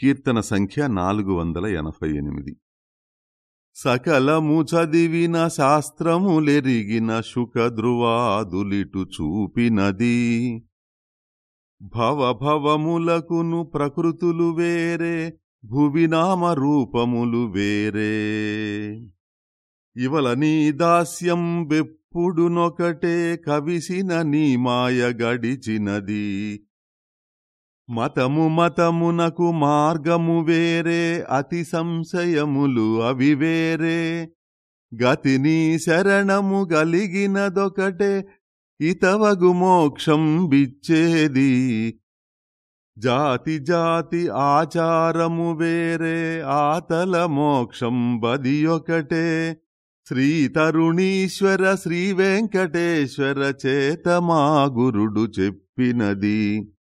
కీర్తన సంఖ్య నాలుగు వందల ఎనభై ఎనిమిది. సకలము చదివిన శాస్త్రములెరిగిన శుకధ్రువాదులిటు చూపినది. భవభవములకును ప్రకృతులు వేరే భువినామ రూపములు వేరే. ఇవల నీ దాస్యం బెప్పుడునొకటే కవిసిన నీ మాయ గడిచినది. మతము మతమునకు మార్గము వేరే అతి సంశయములు అవి వేరే. గతిని శరణము గలిగినదొకటే ఇతవగు మోక్షం బిచ్చేది. జాతి జాతి ఆచారము వేరే ఆతల మోక్షం బదియొకటే. శ్రీ తరుణీశ్వర శ్రీ వెంకటేశ్వర చేత మా గురుడు చెప్పినది.